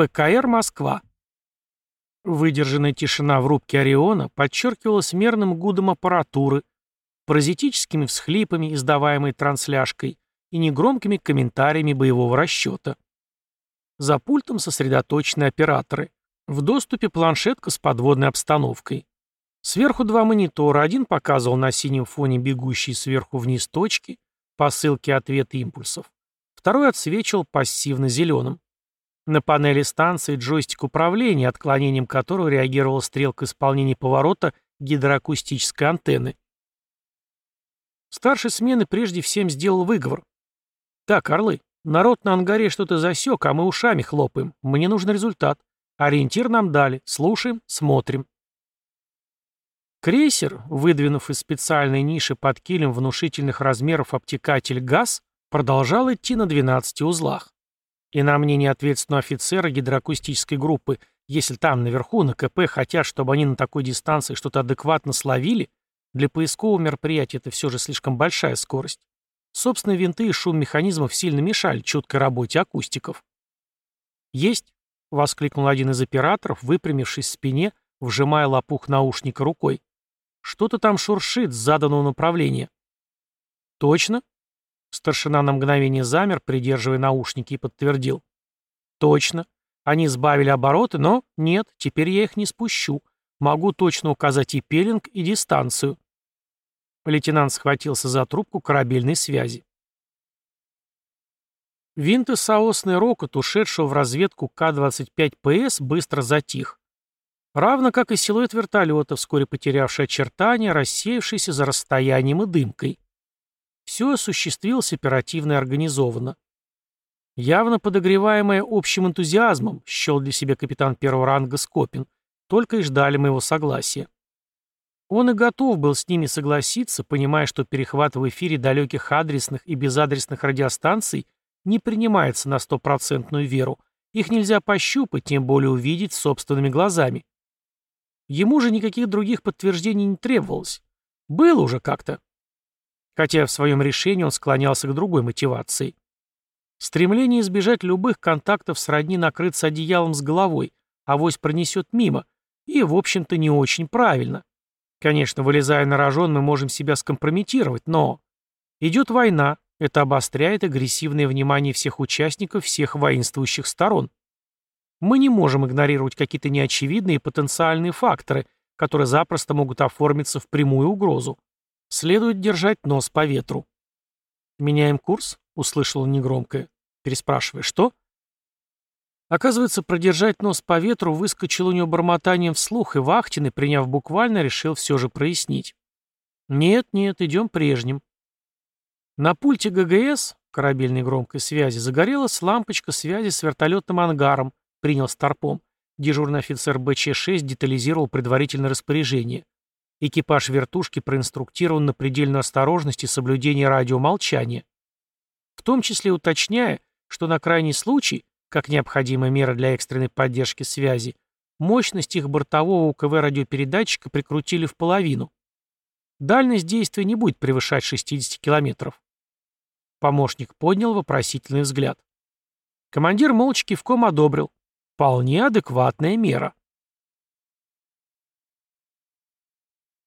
ПКР «Москва». Выдержанная тишина в рубке Ориона подчеркивалась мерным гудом аппаратуры, паразитическими всхлипами, издаваемой трансляшкой, и негромкими комментариями боевого расчета. За пультом сосредоточены операторы. В доступе планшетка с подводной обстановкой. Сверху два монитора, один показывал на синем фоне бегущие сверху вниз точки, посылки ответ импульсов. Второй отсвечивал пассивно-зеленым. На панели станции джойстик управления, отклонением которого реагировала стрелка исполнения поворота гидроакустической антенны. Старший смены прежде всем сделал выговор. «Так, орлы, народ на ангаре что-то засек, а мы ушами хлопаем. Мне нужен результат. Ориентир нам дали. Слушаем, смотрим». Крейсер, выдвинув из специальной ниши под килем внушительных размеров обтекатель ГАЗ, продолжал идти на 12 узлах. И на мнение ответственного офицера гидроакустической группы, если там наверху на КП хотят, чтобы они на такой дистанции что-то адекватно словили, для поискового мероприятия это все же слишком большая скорость. Собственно, винты и шум механизмов сильно мешали чуткой работе акустиков. «Есть!» — воскликнул один из операторов, выпрямившись в спине, вжимая лопух наушника рукой. Что-то там шуршит с заданного направления. Точно? Старшина на мгновение замер, придерживая наушники, и подтвердил. Точно. Они сбавили обороты, но нет, теперь я их не спущу. Могу точно указать и пелинг, и дистанцию. Лейтенант схватился за трубку корабельной связи. Винт и соосный рокот, ушедшего в разведку К-25ПС, быстро затих. Равно как и силуэт вертолета, вскоре потерявший очертания, рассеявшийся за расстоянием и дымкой. Все осуществилось оперативно и организованно. Явно подогреваемое общим энтузиазмом, счел для себя капитан первого ранга Скопин, только и ждали моего согласия. Он и готов был с ними согласиться, понимая, что перехват в эфире далеких адресных и безадресных радиостанций не принимается на стопроцентную веру, их нельзя пощупать, тем более увидеть собственными глазами. Ему же никаких других подтверждений не требовалось. Было уже как-то. Хотя в своем решении он склонялся к другой мотивации. Стремление избежать любых контактов сродни накрыться одеялом с головой, авось пронесет мимо, и, в общем-то, не очень правильно. Конечно, вылезая на рожон, мы можем себя скомпрометировать, но... Идет война, это обостряет агрессивное внимание всех участников всех воинствующих сторон. Мы не можем игнорировать какие-то неочевидные потенциальные факторы, которые запросто могут оформиться в прямую угрозу. Следует держать нос по ветру. «Меняем курс?» — услышал он негромко. Переспрашивая, «Что?» Оказывается, продержать нос по ветру выскочил у него бормотанием вслух, и Вахтин, приняв буквально, решил все же прояснить. «Нет, нет, идем прежним». На пульте ГГС, корабельной громкой связи, загорелась лампочка связи с вертолетным ангаром, принял старпом. Дежурный офицер БЧ-6 детализировал предварительное распоряжение. Экипаж вертушки проинструктирован на предельную осторожность и соблюдение радиомолчания. В том числе уточняя, что на крайний случай, как необходимая мера для экстренной поддержки связи, мощность их бортового УКВ-радиопередатчика прикрутили в половину. Дальность действия не будет превышать 60 километров. Помощник поднял вопросительный взгляд. Командир молча кивком одобрил. Вполне адекватная мера.